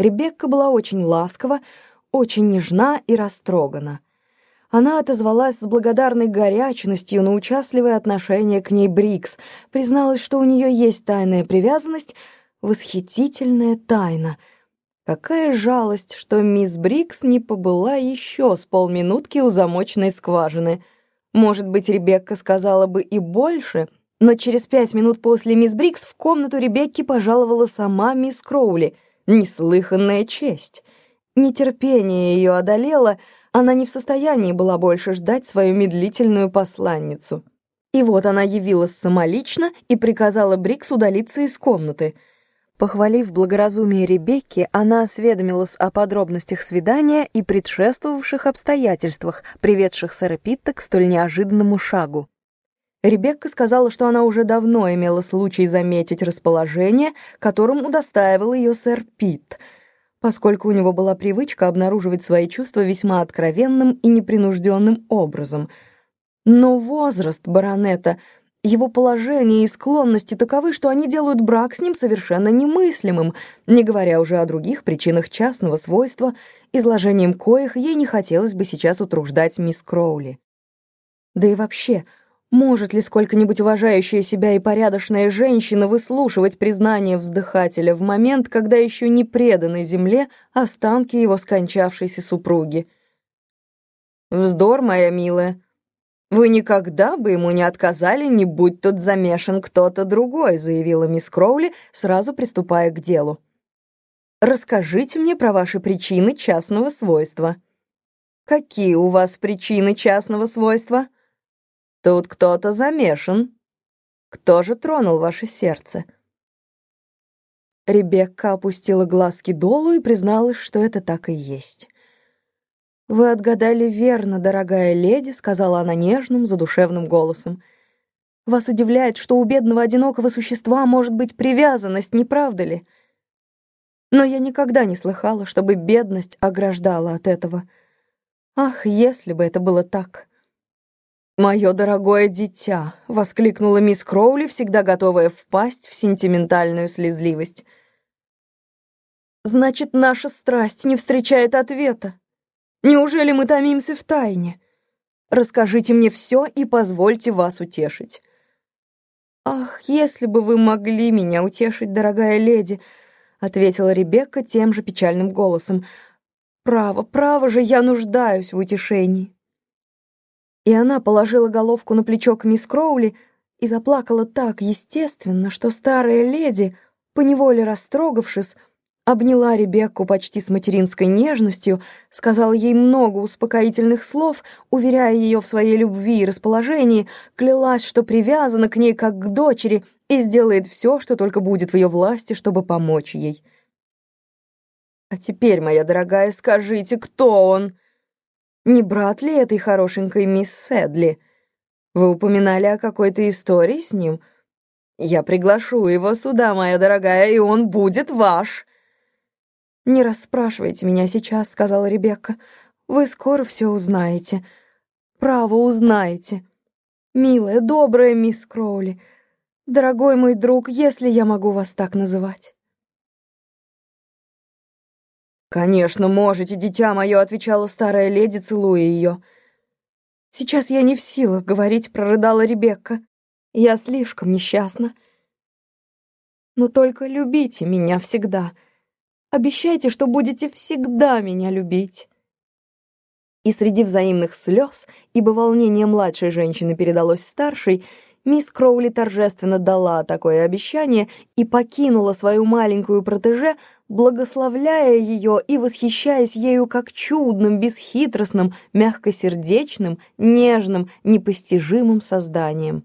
Ребекка была очень ласкова, очень нежна и растрогана. Она отозвалась с благодарной горячностью на участливое отношение к ней Брикс, призналась, что у нее есть тайная привязанность, восхитительная тайна. Какая жалость, что мисс Брикс не побыла еще с полминутки у замочной скважины. Может быть, Ребекка сказала бы и больше — но через пять минут после мисс Брикс в комнату Ребекки пожаловала сама мисс Кроули. Неслыханная честь. Нетерпение ее одолело, она не в состоянии была больше ждать свою медлительную посланницу. И вот она явилась самолично и приказала Брикс удалиться из комнаты. Похвалив благоразумие Ребекки, она осведомилась о подробностях свидания и предшествовавших обстоятельствах, приведших сэра Питта к столь неожиданному шагу. Ребекка сказала, что она уже давно имела случай заметить расположение, которым удостаивал ее сэр Пит, поскольку у него была привычка обнаруживать свои чувства весьма откровенным и непринужденным образом. Но возраст баронета, его положение и склонности таковы, что они делают брак с ним совершенно немыслимым, не говоря уже о других причинах частного свойства, изложением коих ей не хотелось бы сейчас утруждать мисс Кроули. Да и вообще... Может ли сколько-нибудь уважающая себя и порядочная женщина выслушивать признание вздыхателя в момент, когда еще не преданы земле останки его скончавшейся супруги? «Вздор, моя милая. Вы никогда бы ему не отказали, не будь тут замешан кто-то другой», заявила мисс Кроули, сразу приступая к делу. «Расскажите мне про ваши причины частного свойства». «Какие у вас причины частного свойства?» Тут кто-то замешан. Кто же тронул ваше сердце?» Ребекка опустила глазки долу и призналась, что это так и есть. «Вы отгадали верно, дорогая леди», — сказала она нежным, задушевным голосом. «Вас удивляет, что у бедного одинокого существа может быть привязанность, не правда ли? Но я никогда не слыхала, чтобы бедность ограждала от этого. Ах, если бы это было так!» «Мое дорогое дитя!» — воскликнула мисс Кроули, всегда готовая впасть в сентиментальную слезливость. «Значит, наша страсть не встречает ответа. Неужели мы томимся в тайне? Расскажите мне все и позвольте вас утешить». «Ах, если бы вы могли меня утешить, дорогая леди!» — ответила Ребекка тем же печальным голосом. «Право, право же, я нуждаюсь в утешении» и она положила головку на плечо к мисс Кроули и заплакала так естественно, что старая леди, поневоле растрогавшись, обняла Ребекку почти с материнской нежностью, сказала ей много успокоительных слов, уверяя ее в своей любви и расположении, клялась, что привязана к ней как к дочери и сделает все, что только будет в ее власти, чтобы помочь ей. «А теперь, моя дорогая, скажите, кто он?» Не брат ли этой хорошенькой мисс Сэдли? Вы упоминали о какой-то истории с ним? Я приглашу его сюда, моя дорогая, и он будет ваш». «Не расспрашивайте меня сейчас», — сказала Ребекка. «Вы скоро все узнаете. Право узнаете. Милая, добрая мисс Кроули, дорогой мой друг, если я могу вас так называть». «Конечно, можете, дитя мое», — отвечала старая леди, целуя ее. «Сейчас я не в силах говорить», — прорыдала Ребекка. «Я слишком несчастна. Но только любите меня всегда. Обещайте, что будете всегда меня любить». И среди взаимных слез, ибо волнение младшей женщины передалось старшей, мисс Кроули торжественно дала такое обещание и покинула свою маленькую протеже, благословляя ее и восхищаясь ею как чудным, бесхитростным, мягкосердечным, нежным, непостижимым созданием.